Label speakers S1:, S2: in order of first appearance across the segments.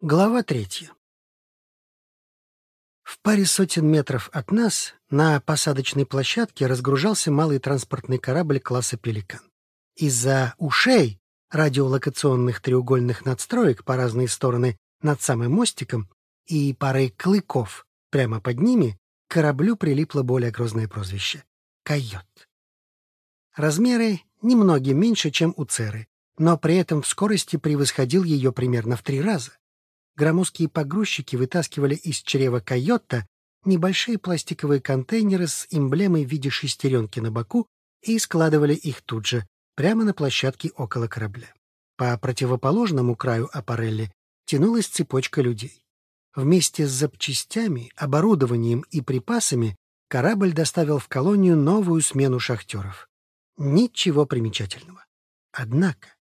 S1: Глава третья. В паре сотен метров от нас на посадочной площадке разгружался малый транспортный корабль класса «Пеликан». Из-за ушей радиолокационных треугольных надстроек по разные стороны над самым мостиком и парой клыков прямо под ними к кораблю прилипло более грозное прозвище — «Койот». Размеры немногим меньше, чем у Церы, но при этом в скорости превосходил ее примерно в три раза громоздкие погрузчики вытаскивали из чрева койота небольшие пластиковые контейнеры с эмблемой в виде шестеренки на боку и складывали их тут же, прямо на площадке около корабля. По противоположному краю аппарелли тянулась цепочка людей. Вместе с запчастями, оборудованием и припасами корабль доставил в колонию новую смену шахтеров. Ничего примечательного. Однако,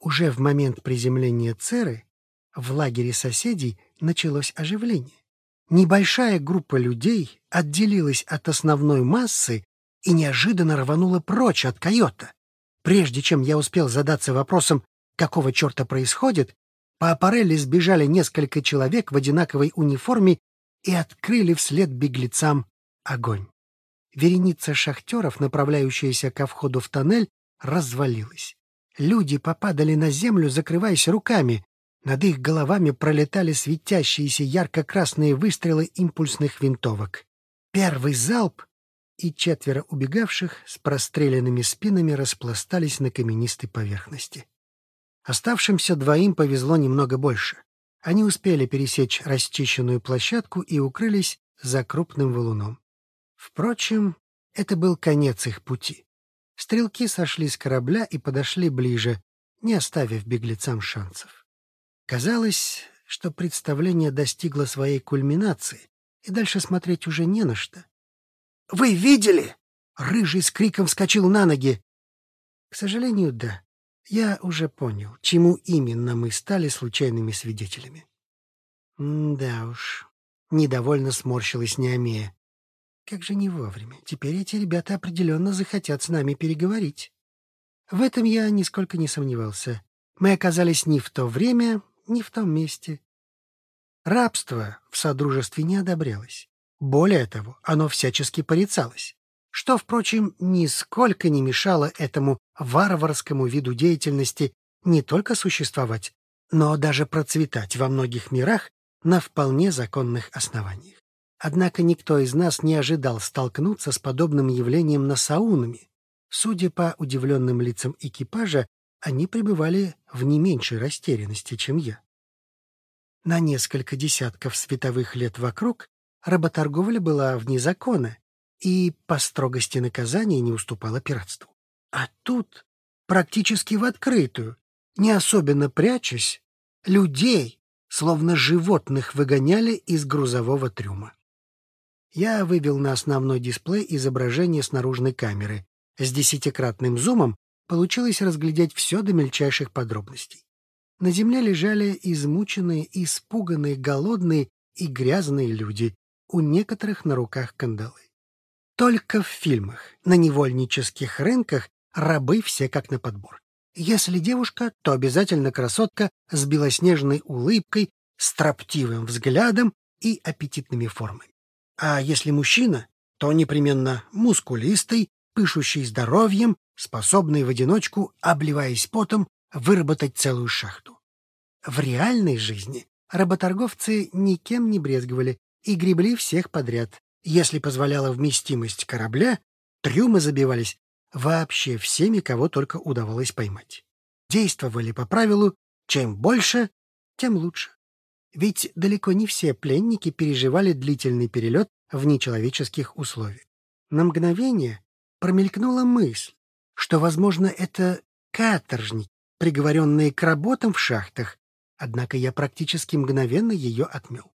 S1: уже в момент приземления Церы в лагере соседей началось оживление. Небольшая группа людей отделилась от основной массы и неожиданно рванула прочь от койота. Прежде чем я успел задаться вопросом, какого черта происходит, по аппарели сбежали несколько человек в одинаковой униформе и открыли вслед беглецам огонь. Вереница шахтеров, направляющаяся ко входу в тоннель, развалилась. Люди попадали на землю, закрываясь руками. Над их головами пролетали светящиеся ярко-красные выстрелы импульсных винтовок. Первый залп, и четверо убегавших с простреленными спинами распластались на каменистой поверхности. Оставшимся двоим повезло немного больше. Они успели пересечь расчищенную площадку и укрылись за крупным валуном. Впрочем, это был конец их пути. Стрелки сошли с корабля и подошли ближе, не оставив беглецам шансов. Казалось, что представление достигло своей кульминации, и дальше смотреть уже не на что. «Вы видели?» — Рыжий с криком вскочил на ноги. К сожалению, да. Я уже понял, чему именно мы стали случайными свидетелями. да уж, недовольно сморщилась Неомея. Как же не вовремя. Теперь эти ребята определенно захотят с нами переговорить. В этом я нисколько не сомневался. Мы оказались не в то время, не в том месте. Рабство в Содружестве не одобрялось. Более того, оно всячески порицалось, что, впрочем, нисколько не мешало этому варварскому виду деятельности не только существовать, но даже процветать во многих мирах на вполне законных основаниях. Однако никто из нас не ожидал столкнуться с подобным явлением на Саунами. Судя по удивленным лицам экипажа, они пребывали в не меньшей растерянности, чем я. На несколько десятков световых лет вокруг работорговля была вне закона и по строгости наказания не уступала пиратству. А тут, практически в открытую, не особенно прячась, людей, словно животных, выгоняли из грузового трюма. Я вывел на основной дисплей изображение с наружной камеры. С десятикратным зумом получилось разглядеть все до мельчайших подробностей. На земле лежали измученные, испуганные, голодные и грязные люди, у некоторых на руках кандалы. Только в фильмах, на невольнических рынках рабы все как на подбор. Если девушка, то обязательно красотка с белоснежной улыбкой, строптивым взглядом и аппетитными формами. А если мужчина, то непременно мускулистый, пышущий здоровьем, способный в одиночку, обливаясь потом, выработать целую шахту. В реальной жизни работорговцы никем не брезговали и гребли всех подряд. Если позволяла вместимость корабля, трюмы забивались вообще всеми, кого только удавалось поймать. Действовали по правилу «чем больше, тем лучше». Ведь далеко не все пленники переживали длительный перелет в нечеловеческих условиях. На мгновение промелькнула мысль, что, возможно, это каторжники, приговоренные к работам в шахтах, однако я практически мгновенно ее отмел.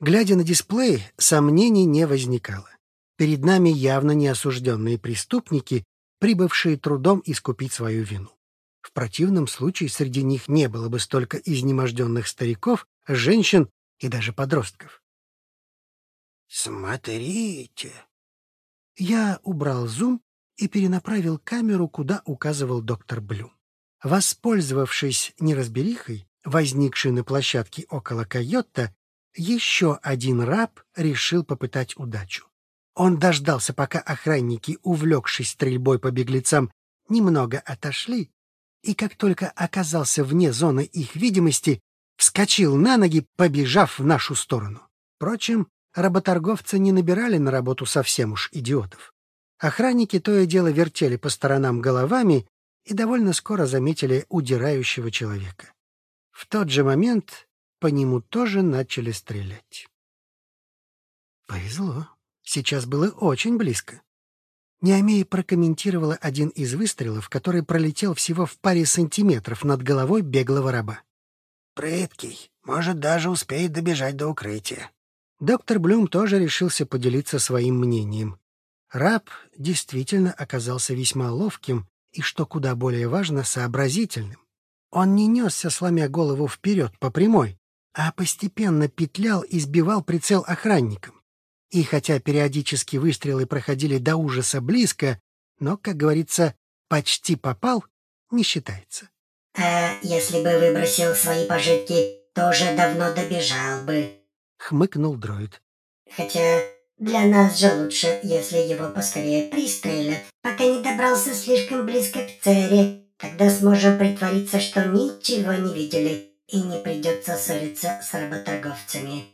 S1: Глядя на дисплей, сомнений не возникало. Перед нами явно неосужденные преступники, прибывшие трудом искупить свою вину. В противном случае среди них не было бы столько изнеможденных стариков, женщин и даже подростков. «Смотрите!» Я убрал зум и перенаправил камеру, куда указывал доктор Блюм. Воспользовавшись неразберихой, возникший на площадке около койота, еще один раб решил попытать удачу. Он дождался, пока охранники, увлекшись стрельбой по беглецам, немного отошли, и как только оказался вне зоны их видимости, вскочил на ноги, побежав в нашу сторону. Впрочем, работорговцы не набирали на работу совсем уж идиотов. Охранники то и дело вертели по сторонам головами и довольно скоро заметили удирающего человека. В тот же момент по нему тоже начали стрелять. Повезло. Сейчас было очень близко. Неомея прокомментировала один из выстрелов, который пролетел всего в паре сантиметров над головой беглого раба.
S2: «Прыткий. Может, даже успеет добежать до укрытия».
S1: Доктор Блюм тоже решился поделиться своим мнением. Раб действительно оказался весьма ловким и, что куда более важно, сообразительным. Он не несся, сломя голову вперед по прямой, а постепенно петлял и сбивал прицел охранникам. И хотя периодически выстрелы проходили до ужаса близко, но, как говорится, почти попал, не считается.
S3: «А если бы выбросил свои пожитки, то уже давно добежал бы», —
S1: хмыкнул дроид.
S3: «Хотя для нас же лучше, если его поскорее пристрелят, пока не добрался слишком близко к цели. Тогда сможем притвориться, что ничего не видели, и не придется ссориться с работорговцами».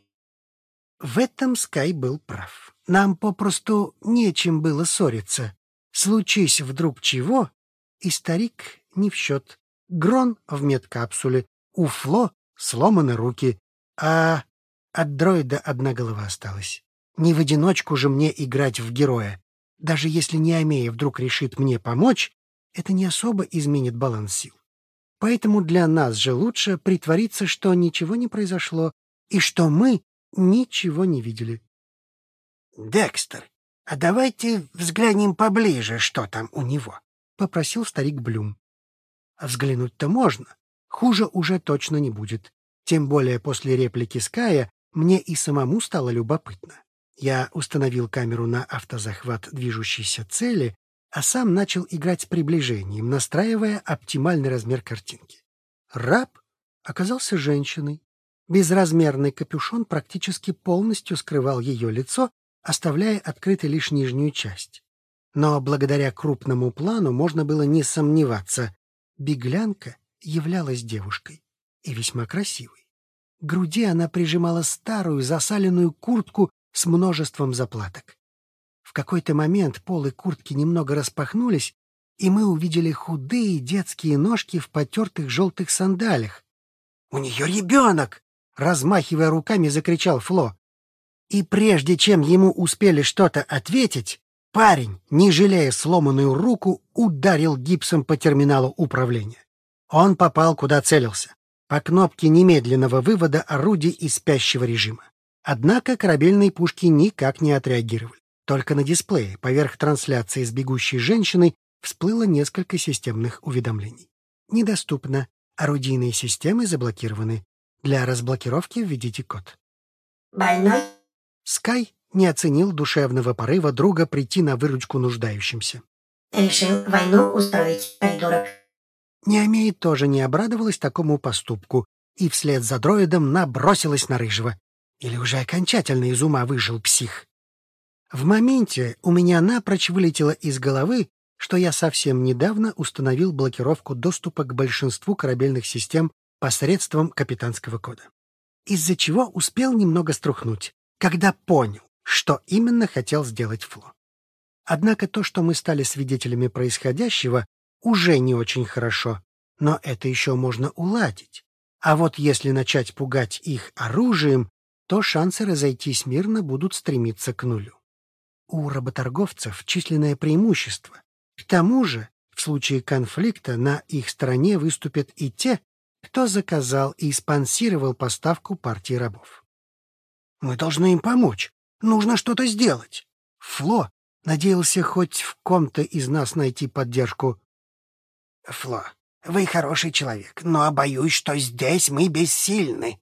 S1: В этом Скай был прав. Нам попросту нечем было ссориться. Случись вдруг чего, и старик не в счет. Грон в медкапсуле, у Фло сломаны руки, а от дроида одна голова осталась. Не в одиночку же мне играть в героя. Даже если Неомея вдруг решит мне помочь, это не особо изменит баланс сил. Поэтому для нас же лучше притвориться, что ничего не произошло, и что мы ничего не видели.
S2: — Декстер, а давайте взглянем поближе, что там у него, —
S1: попросил старик Блюм. Взглянуть-то можно. Хуже уже точно не будет. Тем более после реплики Ская мне и самому стало любопытно. Я установил камеру на автозахват движущейся цели, а сам начал играть с приближением, настраивая оптимальный размер картинки. Раб оказался женщиной, Безразмерный капюшон практически полностью скрывал ее лицо, оставляя открытой лишь нижнюю часть. Но благодаря крупному плану можно было не сомневаться. Беглянка являлась девушкой. И весьма красивой. К груди она прижимала старую засаленную куртку с множеством заплаток. В какой-то момент полы куртки немного распахнулись, и мы увидели худые детские ножки в потертых желтых сандалях. «У нее ребенок!» размахивая руками, закричал Фло. И прежде чем ему успели что-то ответить, парень, не жалея сломанную руку, ударил гипсом по терминалу управления. Он попал куда целился, по кнопке немедленного вывода орудий из спящего режима. Однако корабельные пушки никак не отреагировали. Только на дисплее поверх трансляции с бегущей женщиной всплыло несколько системных уведомлений. Недоступно. Орудийные системы заблокированы. Для разблокировки введите код.
S3: «Больной?»
S1: Скай не оценил душевного порыва друга прийти на выручку нуждающимся.
S3: «Решил войну устроить, придурок».
S1: Неомея тоже не обрадовалась такому поступку и вслед за дроидом набросилась на Рыжего. Или уже окончательно из ума выжил псих. В моменте у меня напрочь вылетело из головы, что я совсем недавно установил блокировку доступа к большинству корабельных систем посредством капитанского кода. Из-за чего успел немного струхнуть, когда понял, что именно хотел сделать Фло. Однако то, что мы стали свидетелями происходящего, уже не очень хорошо, но это еще можно уладить. А вот если начать пугать их оружием, то шансы разойтись мирно будут стремиться к нулю. У работорговцев численное преимущество. К тому же, в случае конфликта на их стороне выступят и те, кто заказал и спонсировал поставку партии рабов. Мы должны им помочь. Нужно что-то сделать. Фло надеялся хоть в ком-то из нас найти поддержку.
S2: Фло, вы хороший человек, но боюсь, что здесь мы бессильны.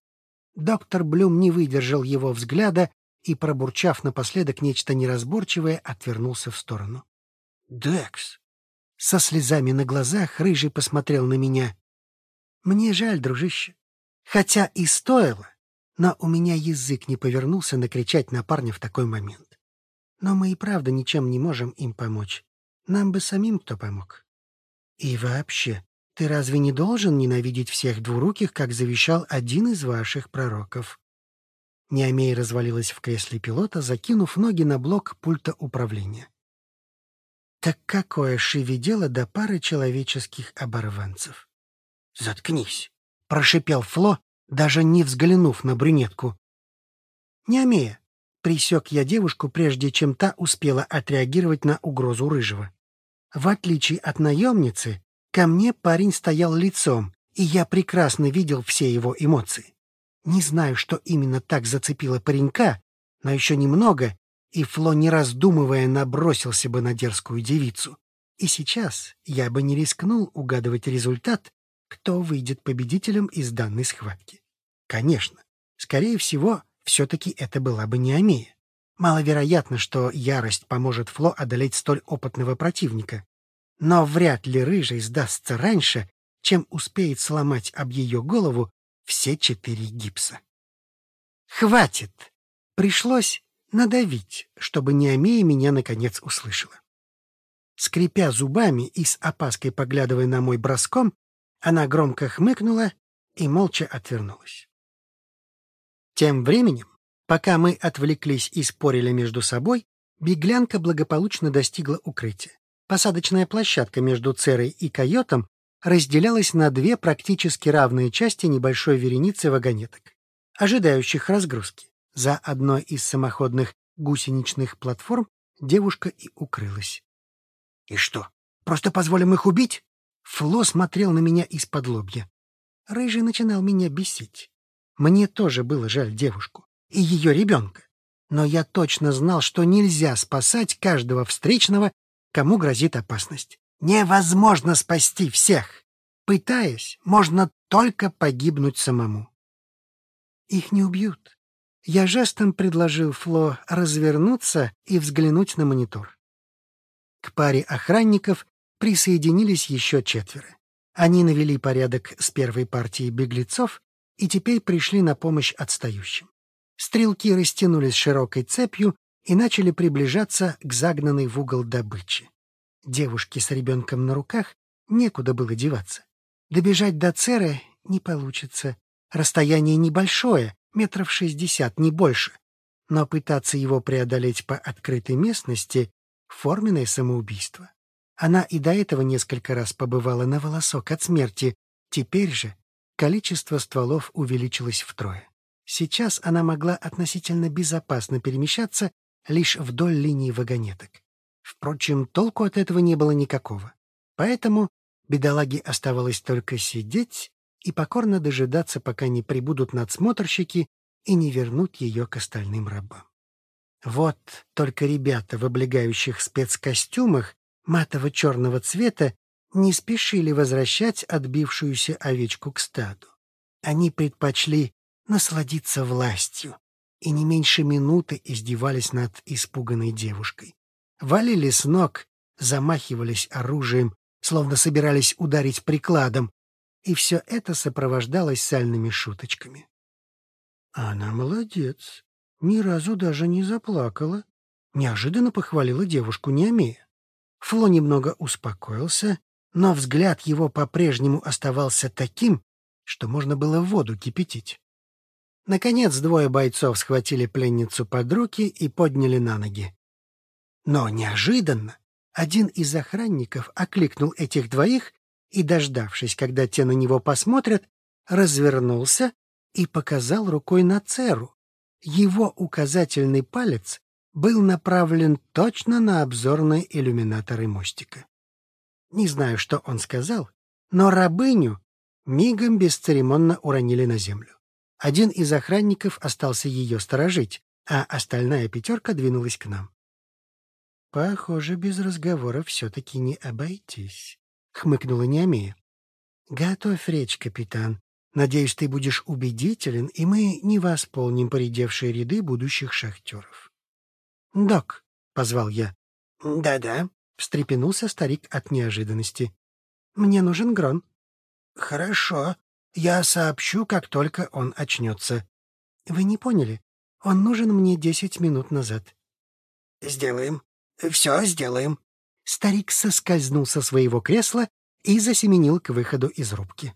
S1: Доктор Блюм не выдержал его взгляда и, пробурчав напоследок нечто неразборчивое, отвернулся в сторону.
S2: «Декс!»
S1: Со слезами на глазах Рыжий посмотрел на меня. Мне жаль, дружище. Хотя и стоило, но у меня язык не повернулся накричать на парня в такой момент. Но мы и правда ничем не можем им помочь. Нам бы самим кто помог. И вообще, ты разве не должен ненавидеть всех двуруких, как завещал один из ваших пророков? Неомей развалилась в кресле пилота, закинув ноги на блок пульта управления. Так какое Шиви дело до пары человеческих оборванцев? «Заткнись!» — прошипел Фло, даже не взглянув на брюнетку. «Неомея!» — присек я девушку, прежде чем та успела отреагировать на угрозу Рыжего. В отличие от наемницы, ко мне парень стоял лицом, и я прекрасно видел все его эмоции. Не знаю, что именно так зацепило паренька, но еще немного, и Фло, не раздумывая, набросился бы на дерзкую девицу. И сейчас я бы не рискнул угадывать результат, кто выйдет победителем из данной схватки. Конечно, скорее всего, все-таки это была бы не Амея. Маловероятно, что ярость поможет Фло одолеть столь опытного противника. Но вряд ли Рыжий сдастся раньше, чем успеет сломать об ее голову все четыре гипса. «Хватит!» Пришлось надавить, чтобы Неомея меня наконец услышала. Скрипя зубами и с опаской поглядывая на мой броском, она громко хмыкнула и молча отвернулась. Тем временем, пока мы отвлеклись и спорили между собой, беглянка благополучно достигла укрытия. Посадочная площадка между Церой и Койотом разделялась на две практически равные части небольшой вереницы вагонеток, ожидающих разгрузки. За одной из самоходных гусеничных платформ девушка и укрылась. — И что, просто позволим их убить? Фло смотрел на меня из-под лобья. Рыжий начинал меня бесить. Мне тоже было жаль девушку и ее ребенка. Но я точно знал, что нельзя спасать каждого встречного, кому грозит опасность. Невозможно спасти всех. Пытаясь, можно только погибнуть самому. Их не убьют. Я жестом предложил Фло развернуться и взглянуть на монитор. К паре охранников присоединились еще четверо. Они навели порядок с первой партией беглецов и теперь пришли на помощь отстающим. Стрелки растянулись широкой цепью и начали приближаться к загнанной в угол добыче. Девушке с ребенком на руках некуда было деваться. Добежать до Церы не получится. Расстояние небольшое, метров шестьдесят, не больше. Но пытаться его преодолеть по открытой местности — форменное самоубийство. Она и до этого несколько раз побывала на волосок от смерти. Теперь же количество стволов увеличилось втрое. Сейчас она могла относительно безопасно перемещаться лишь вдоль линии вагонеток. Впрочем, толку от этого не было никакого. Поэтому бедолаге оставалось только сидеть и покорно дожидаться, пока не прибудут надсмотрщики и не вернут ее к остальным рабам. Вот только ребята в облегающих спецкостюмах матово-черного цвета не спешили возвращать отбившуюся овечку к стаду. Они предпочли насладиться властью и не меньше минуты издевались над испуганной девушкой валили с ног, замахивались оружием, словно собирались ударить прикладом, и все это сопровождалось сальными шуточками. Она молодец, ни разу даже не заплакала. Неожиданно похвалила девушку Неомея. Фло немного успокоился, но взгляд его по-прежнему оставался таким, что можно было воду кипятить. Наконец двое бойцов схватили пленницу под руки и подняли на ноги. Но неожиданно один из охранников окликнул этих двоих и, дождавшись, когда те на него посмотрят, развернулся и показал рукой на Церу. Его указательный палец был направлен точно на обзорные иллюминаторы мостика. Не знаю, что он сказал, но рабыню мигом бесцеремонно уронили на землю. Один из охранников остался ее сторожить, а остальная пятерка двинулась к нам. «Похоже, без разговора все-таки не обойтись», — хмыкнула Неомея. «Готовь речь, капитан. Надеюсь, ты будешь убедителен, и мы не восполним поредевшие ряды будущих шахтеров». «Док», — позвал я.
S2: «Да-да», —
S1: встрепенулся старик от неожиданности. «Мне нужен Грон».
S2: «Хорошо»,
S1: Я сообщу, как только он очнется. Вы не поняли? Он нужен мне десять минут назад.
S2: Сделаем. Все сделаем.
S1: Старик соскользнул со своего кресла и засеменил к выходу из рубки.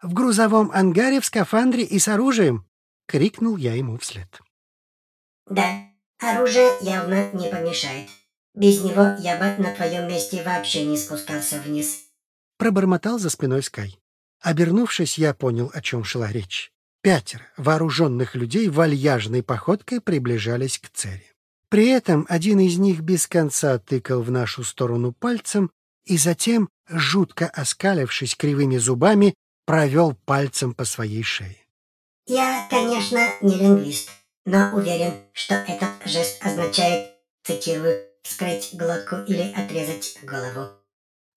S1: «В грузовом ангаре в скафандре и с оружием!» — крикнул я ему вслед.
S3: Да, оружие явно не помешает. Без него я бы на твоем месте вообще не спускался вниз.
S1: Пробормотал за спиной Скай. Обернувшись, я понял, о чем шла речь. Пятеро вооруженных людей вальяжной походкой приближались к цели. При этом один из них без конца тыкал в нашу сторону пальцем и затем, жутко оскалившись кривыми зубами, провел пальцем по своей шее.
S3: Я, конечно, не лингвист, но уверен, что этот жест означает, цитирую, «вскрыть глотку или отрезать голову».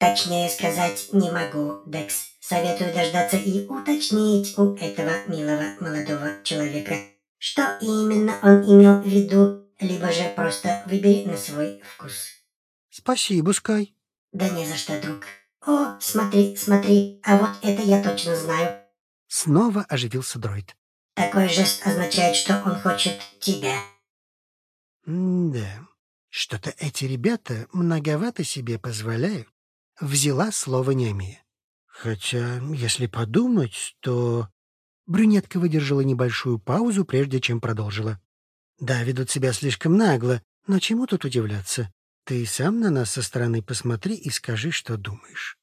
S3: Точнее сказать не могу, Декс. Советую дождаться и уточнить у этого милого молодого человека, что именно он имел в виду, либо же просто выбери на свой вкус.
S1: Спасибо, Скай.
S3: Да не за что, друг. О, смотри, смотри, а вот это я точно знаю.
S1: Снова оживился дроид.
S3: Такой жест означает, что он хочет тебя.
S1: да, что-то эти ребята многовато себе позволяют. Взяла слово Немия. Хотя, если подумать, то... Брюнетка выдержала небольшую паузу, прежде чем продолжила. Да, ведут себя слишком нагло, но чему тут удивляться? Ты сам на нас со стороны посмотри и скажи, что думаешь.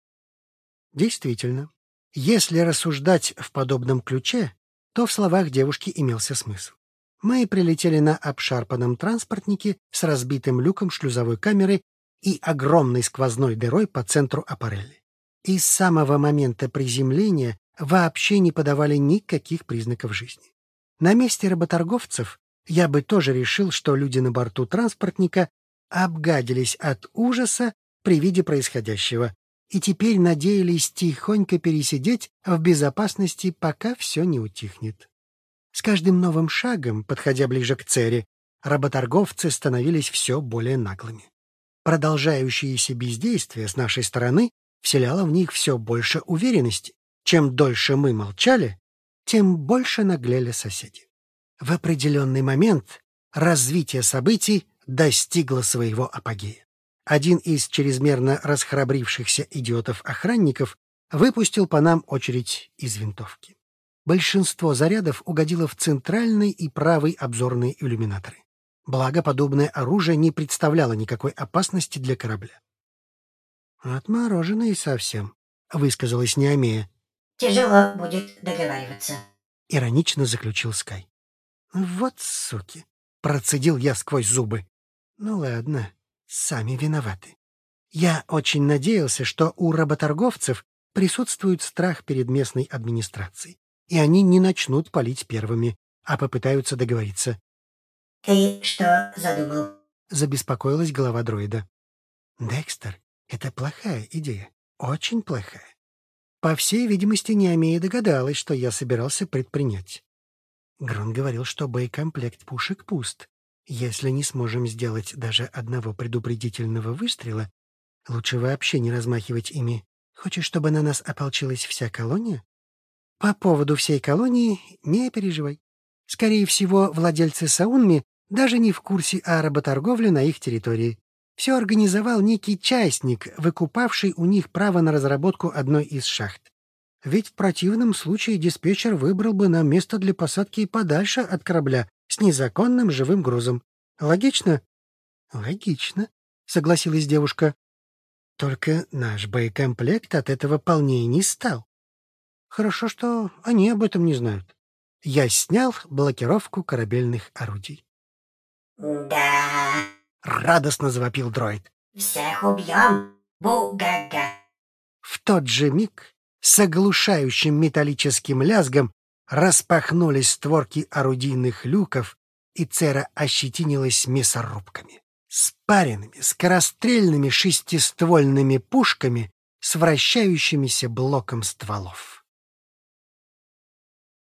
S1: Действительно, если рассуждать в подобном ключе, то в словах девушки имелся смысл. Мы прилетели на обшарпанном транспортнике с разбитым люком шлюзовой камеры и огромной сквозной дырой по центру аппарели. И с самого момента приземления вообще не подавали никаких признаков жизни. На месте работорговцев я бы тоже решил, что люди на борту транспортника обгадились от ужаса при виде происходящего и теперь надеялись тихонько пересидеть в безопасности, пока все не утихнет. С каждым новым шагом, подходя ближе к цели, работорговцы становились все более наглыми. Продолжающееся бездействие с нашей стороны вселяло в них все больше уверенности. Чем дольше мы молчали, тем больше наглели соседи. В определенный момент развитие событий достигло своего апогея. Один из чрезмерно расхрабрившихся идиотов-охранников выпустил по нам очередь из винтовки. Большинство зарядов угодило в центральный и правый обзорные иллюминаторы. Благо, подобное оружие не представляло никакой опасности для корабля. «Отмороженный совсем», — высказалась Неомея.
S3: «Тяжело будет договариваться», —
S1: иронично заключил Скай. «Вот суки!» — процедил я сквозь зубы. «Ну ладно, сами виноваты. Я очень надеялся, что у работорговцев присутствует страх перед местной администрацией, и они не начнут палить первыми, а попытаются договориться.
S3: «Ты что задумал?»
S1: — забеспокоилась голова дроида. «Декстер, это плохая идея, очень плохая. По всей видимости, Неомея догадалась, что я собирался предпринять. Грон говорил, что боекомплект пушек пуст. Если не сможем сделать даже одного предупредительного выстрела, лучше вообще не размахивать ими. Хочешь, чтобы на нас ополчилась вся колония? По поводу всей колонии не переживай. Скорее всего, владельцы Саунми даже не в курсе о работорговле на их территории. Все организовал некий частник, выкупавший у них право на разработку одной из шахт. Ведь в противном случае диспетчер выбрал бы нам место для посадки подальше от корабля с незаконным живым грузом. Логично? Логично, согласилась девушка. Только наш боекомплект от этого полнее не стал. Хорошо, что они об этом не знают я снял блокировку корабельных орудий.
S3: «Да...»
S1: — радостно завопил дроид.
S3: «Всех убьем, бугага!»
S1: В тот же миг с оглушающим металлическим лязгом распахнулись створки орудийных люков, и Цера ощетинилась мясорубками. Спаренными, скорострельными шестиствольными пушками с вращающимися блоком стволов.